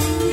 you.